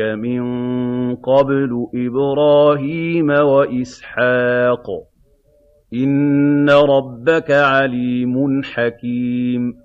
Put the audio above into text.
مِن قَبْلُ إِبْرَاهِيمَ وَإِسْحَاقَ ۚ إِنَّ رَبَّكَ عَلِيمٌ حَكِيمٌ